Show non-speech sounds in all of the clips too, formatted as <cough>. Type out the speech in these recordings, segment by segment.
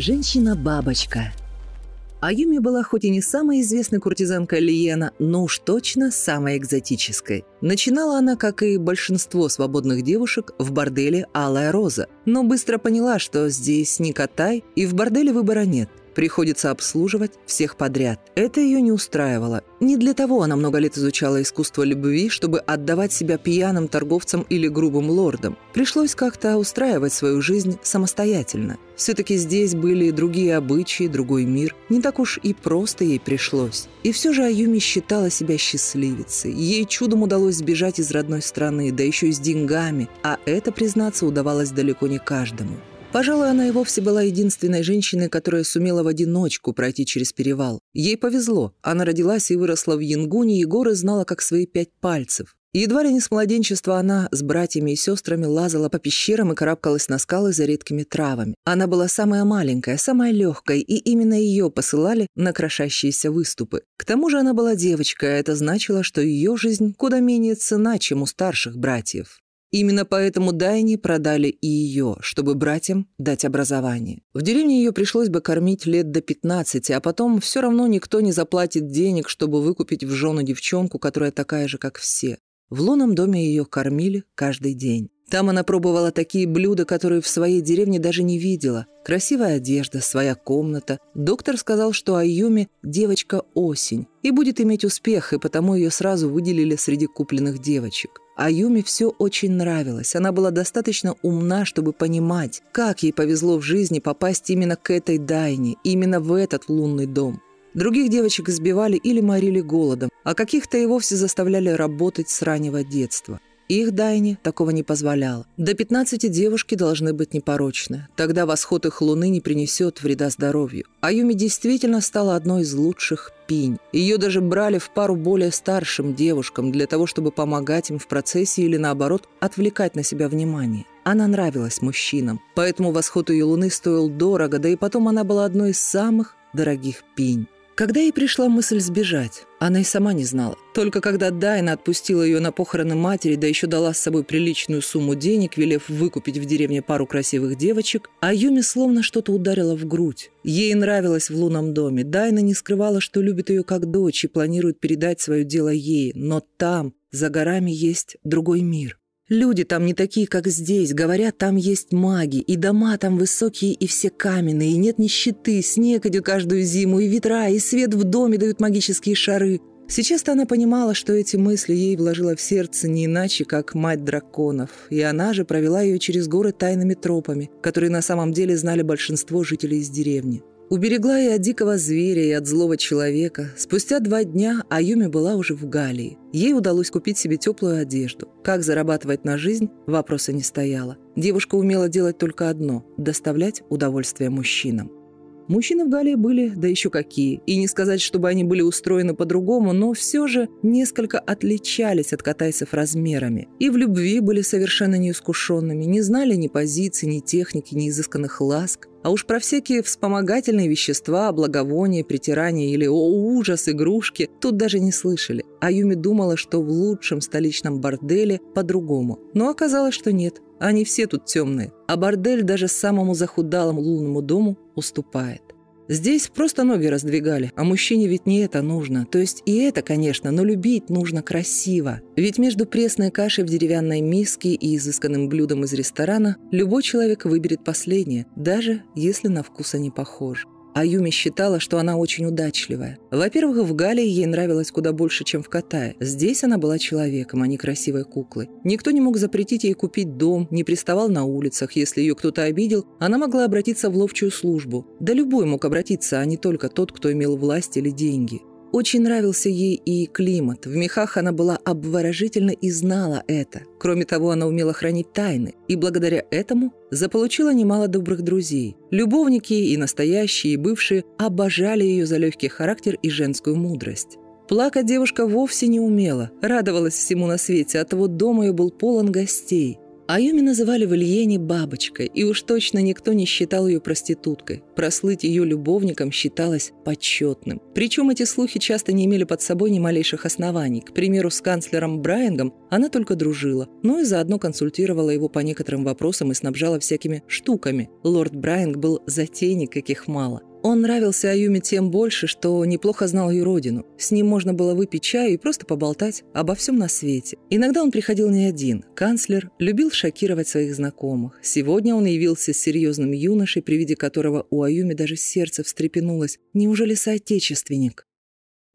Женщина-бабочка. Аюми была хоть и не самая известная куртизанка Лиена, но уж точно самая экзотической. Начинала она, как и большинство свободных девушек, в борделе «Алая роза», но быстро поняла, что здесь не катай, и в борделе выбора нет. Приходится обслуживать всех подряд. Это ее не устраивало. Не для того она много лет изучала искусство любви, чтобы отдавать себя пьяным торговцам или грубым лордам. Пришлось как-то устраивать свою жизнь самостоятельно. Все-таки здесь были другие обычаи, другой мир. Не так уж и просто ей пришлось. И все же Аюми считала себя счастливицей. Ей чудом удалось сбежать из родной страны, да еще и с деньгами. А это, признаться, удавалось далеко не каждому. Пожалуй, она и вовсе была единственной женщиной, которая сумела в одиночку пройти через перевал. Ей повезло. Она родилась и выросла в Янгуне, и горы знала как свои пять пальцев. Едва ли не с младенчества она с братьями и сестрами лазала по пещерам и карабкалась на скалы за редкими травами. Она была самая маленькая, самая легкая, и именно ее посылали на крошащиеся выступы. К тому же она была девочкой, а это значило, что ее жизнь куда менее цена, чем у старших братьев. Именно поэтому Дайни продали и ее, чтобы братьям дать образование. В деревне ее пришлось бы кормить лет до 15, а потом все равно никто не заплатит денег, чтобы выкупить в жену девчонку, которая такая же, как все. В лунном доме ее кормили каждый день. Там она пробовала такие блюда, которые в своей деревне даже не видела. Красивая одежда, своя комната. Доктор сказал, что Аюми – девочка-осень и будет иметь успех, и потому ее сразу выделили среди купленных девочек. Аюми все очень нравилось. Она была достаточно умна, чтобы понимать, как ей повезло в жизни попасть именно к этой Дайне, именно в этот лунный дом. Других девочек избивали или морили голодом, а каких-то и вовсе заставляли работать с раннего детства. Их Дайне такого не позволяла. До 15 девушки должны быть непорочны. Тогда восход их луны не принесет вреда здоровью. Аюми действительно стала одной из лучших пинь. Ее даже брали в пару более старшим девушкам для того, чтобы помогать им в процессе или, наоборот, отвлекать на себя внимание. Она нравилась мужчинам, поэтому восход ее луны стоил дорого, да и потом она была одной из самых дорогих пинь. Когда ей пришла мысль сбежать, она и сама не знала. Только когда Дайна отпустила ее на похороны матери, да еще дала с собой приличную сумму денег, велев выкупить в деревне пару красивых девочек, а словно что-то ударило в грудь. Ей нравилось в лунном доме. Дайна не скрывала, что любит ее как дочь и планирует передать свое дело ей. Но там, за горами, есть другой мир. Люди там не такие, как здесь. Говорят, там есть маги, и дома там высокие и все каменные, и нет нищеты, снег идет каждую зиму, и ветра, и свет в доме дают магические шары. Сейчас-то она понимала, что эти мысли ей вложила в сердце не иначе, как мать драконов, и она же провела ее через горы тайными тропами, которые на самом деле знали большинство жителей из деревни. Уберегла и от дикого зверя, и от злого человека. Спустя два дня Аюми была уже в Галии. Ей удалось купить себе теплую одежду. Как зарабатывать на жизнь, вопроса не стояло. Девушка умела делать только одно – доставлять удовольствие мужчинам. Мужчины в Галлии были, да еще какие. И не сказать, чтобы они были устроены по-другому, но все же несколько отличались от катайцев размерами. И в любви были совершенно неискушенными, не знали ни позиции, ни техники, ни изысканных ласк. А уж про всякие вспомогательные вещества, благовония, притирания или, о, ужас, игрушки тут даже не слышали. А Юми думала, что в лучшем столичном борделе по-другому. Но оказалось, что нет. Они все тут темные. А бордель даже самому захудалому лунному дому уступает. Здесь просто ноги раздвигали, а мужчине ведь не это нужно. То есть и это, конечно, но любить нужно красиво. Ведь между пресной кашей в деревянной миске и изысканным блюдом из ресторана любой человек выберет последнее, даже если на вкус они похожи. А Юми считала, что она очень удачливая. Во-первых, в Галии ей нравилось куда больше, чем в Катае. Здесь она была человеком, а не красивой куклой. Никто не мог запретить ей купить дом, не приставал на улицах. Если ее кто-то обидел, она могла обратиться в ловчую службу. Да любой мог обратиться, а не только тот, кто имел власть или деньги. Очень нравился ей и климат. В мехах она была обворожительна и знала это. Кроме того, она умела хранить тайны, и благодаря этому заполучила немало добрых друзей. Любовники и настоящие, и бывшие обожали ее за легкий характер и женскую мудрость. Плакать девушка вовсе не умела, радовалась всему на свете, а того дом ее был полон гостей. Аюми называли в Ильене бабочкой, и уж точно никто не считал ее проституткой. Прослыть ее любовником считалось почетным. Причем эти слухи часто не имели под собой ни малейших оснований. К примеру, с канцлером Брайангом она только дружила, но и заодно консультировала его по некоторым вопросам и снабжала всякими штуками. Лорд Брайанг был затейник, каких мало. Он нравился Аюме тем больше, что неплохо знал ее родину. С ним можно было выпить чаю и просто поболтать обо всем на свете. Иногда он приходил не один. Канцлер любил шокировать своих знакомых. Сегодня он явился с серьезным юношей, при виде которого у Аюми даже сердце встрепенулось. Неужели соотечественник?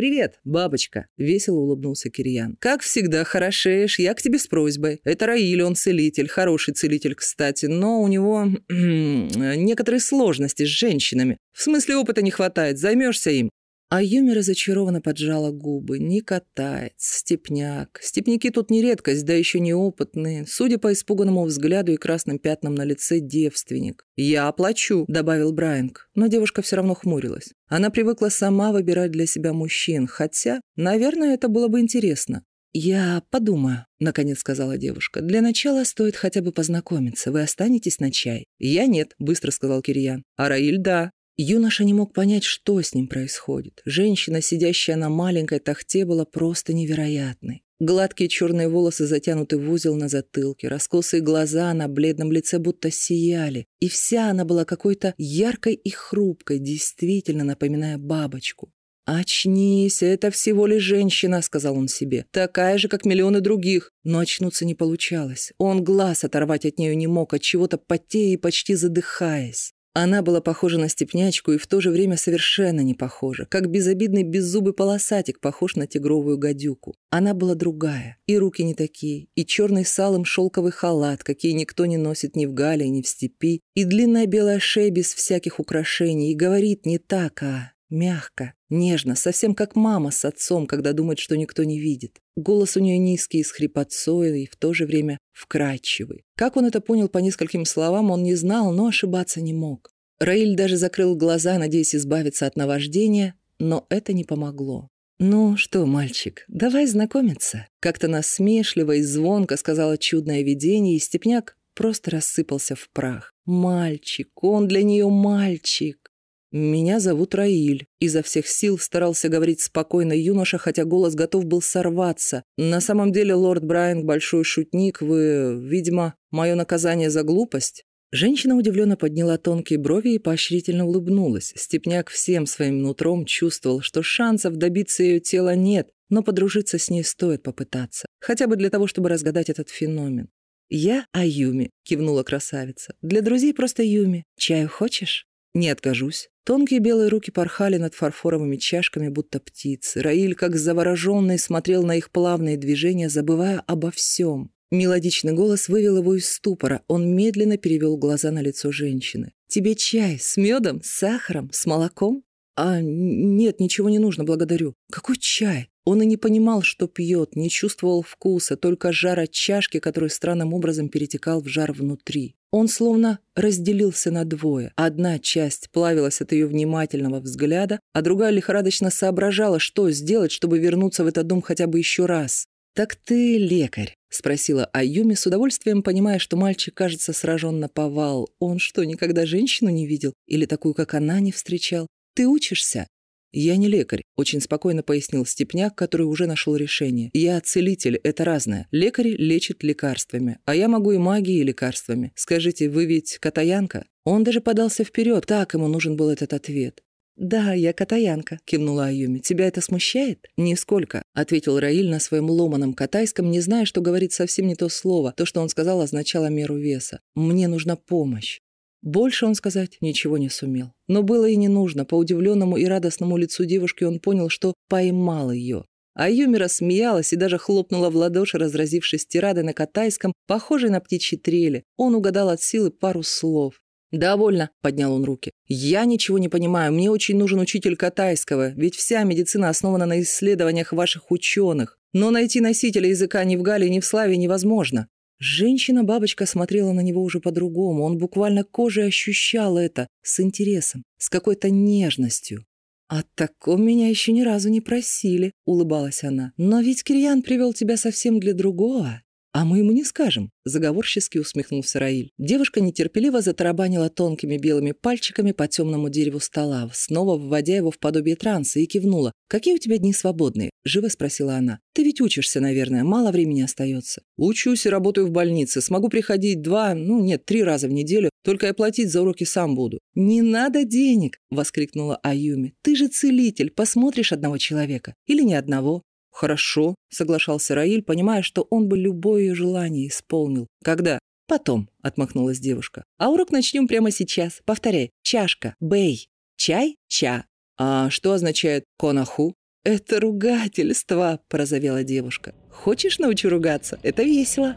«Привет, бабочка!» – весело улыбнулся Кирьян. «Как всегда, хорошеешь. Я к тебе с просьбой. Это Раиль, он целитель, хороший целитель, кстати, но у него <clears throat> некоторые сложности с женщинами. В смысле опыта не хватает. Займешься им. А Юми разочарованно поджала губы. Не катается, степняк. Степняки тут не редкость, да еще неопытные. Судя по испуганному взгляду и красным пятнам на лице, девственник. «Я оплачу», — добавил Брайанг. Но девушка все равно хмурилась. Она привыкла сама выбирать для себя мужчин, хотя, наверное, это было бы интересно. «Я подумаю», — наконец сказала девушка. «Для начала стоит хотя бы познакомиться. Вы останетесь на чай?» «Я нет», — быстро сказал Кирьян. «А Раиль — да. Юноша не мог понять, что с ним происходит. Женщина, сидящая на маленькой тахте, была просто невероятной. Гладкие черные волосы затянуты в узел на затылке, раскосые глаза на бледном лице будто сияли, и вся она была какой-то яркой и хрупкой, действительно напоминая бабочку. «Очнись, это всего лишь женщина», — сказал он себе, «такая же, как миллионы других». Но очнуться не получалось. Он глаз оторвать от нее не мог, от чего-то потея и почти задыхаясь. Она была похожа на степнячку и в то же время совершенно не похожа, как безобидный беззубый полосатик похож на тигровую гадюку. Она была другая, и руки не такие, и черный салом шелковый халат, какие никто не носит ни в Гале, ни в степи, и длинная белая шея без всяких украшений, и говорит не так, а Мягко, нежно, совсем как мама с отцом, когда думает, что никто не видит. Голос у нее низкий, с хрипотцой и в то же время вкрадчивый. Как он это понял по нескольким словам, он не знал, но ошибаться не мог. Раиль даже закрыл глаза, надеясь избавиться от наваждения, но это не помогло. «Ну что, мальчик, давай знакомиться», — как-то насмешливо и звонко сказала чудное видение, и Степняк просто рассыпался в прах. «Мальчик, он для нее мальчик». «Меня зовут Раиль», — изо всех сил старался говорить спокойно юноша, хотя голос готов был сорваться. «На самом деле, лорд Брайан большой шутник, вы, видимо, мое наказание за глупость?» Женщина удивленно подняла тонкие брови и поощрительно улыбнулась. Степняк всем своим нутром чувствовал, что шансов добиться ее тела нет, но подружиться с ней стоит попытаться, хотя бы для того, чтобы разгадать этот феномен. «Я Аюми», — кивнула красавица. «Для друзей просто Юми. Чаю хочешь?» «Не откажусь». Тонкие белые руки порхали над фарфоровыми чашками, будто птицы. Раиль, как завороженный, смотрел на их плавные движения, забывая обо всем. Мелодичный голос вывел его из ступора. Он медленно перевел глаза на лицо женщины. «Тебе чай с медом, с сахаром, с молоком?» «А нет, ничего не нужно, благодарю». «Какой чай?» Он и не понимал, что пьет, не чувствовал вкуса, только жар от чашки, который странным образом перетекал в жар внутри. Он словно разделился на двое. Одна часть плавилась от ее внимательного взгляда, а другая лихорадочно соображала, что сделать, чтобы вернуться в этот дом хотя бы еще раз. «Так ты лекарь?» — спросила Аюми, с удовольствием понимая, что мальчик, кажется, сражен на повал. Он что, никогда женщину не видел? Или такую, как она, не встречал? «Ты учишься?» «Я не лекарь», — очень спокойно пояснил Степняк, который уже нашел решение. «Я целитель, это разное. Лекарь лечит лекарствами, а я могу и магией и лекарствами. Скажите, вы ведь катаянка?» Он даже подался вперед, так ему нужен был этот ответ. «Да, я катаянка», — кивнула Аюми. «Тебя это смущает?» «Нисколько», — ответил Раиль на своем ломаном катайском, не зная, что говорит совсем не то слово. То, что он сказал, означало меру веса. «Мне нужна помощь». Больше он сказать ничего не сумел. Но было и не нужно. По удивленному и радостному лицу девушки он понял, что поймал ее. А Юми рассмеялась и даже хлопнула в ладоши, разразившись тирадой на катайском, похожей на птичьи трели. Он угадал от силы пару слов. «Довольно», — поднял он руки. «Я ничего не понимаю. Мне очень нужен учитель катайского, ведь вся медицина основана на исследованиях ваших ученых. Но найти носителя языка ни в Гале, ни в Славе невозможно. Женщина-бабочка смотрела на него уже по-другому. Он буквально кожей ощущал это, с интересом, с какой-то нежностью. «О таком меня еще ни разу не просили», — улыбалась она. «Но ведь Кирьян привел тебя совсем для другого». «А мы ему не скажем», — заговорчески усмехнулся Раиль. Девушка нетерпеливо затарабанила тонкими белыми пальчиками по темному дереву стола, снова вводя его в подобие транса, и кивнула. «Какие у тебя дни свободные?» — живо спросила она. «Ты ведь учишься, наверное, мало времени остается». «Учусь и работаю в больнице. Смогу приходить два, ну нет, три раза в неделю, только я платить за уроки сам буду». «Не надо денег!» — воскликнула Аюми. «Ты же целитель, посмотришь одного человека. Или ни одного. «Хорошо», — соглашался Раиль, понимая, что он бы любое ее желание исполнил. «Когда?» «Потом», — отмахнулась девушка. «А урок начнем прямо сейчас. Повторяй. Чашка. Бэй. Чай. Ча». «А что означает конаху?» «Это ругательство», — прозовела девушка. «Хочешь научу ругаться? Это весело».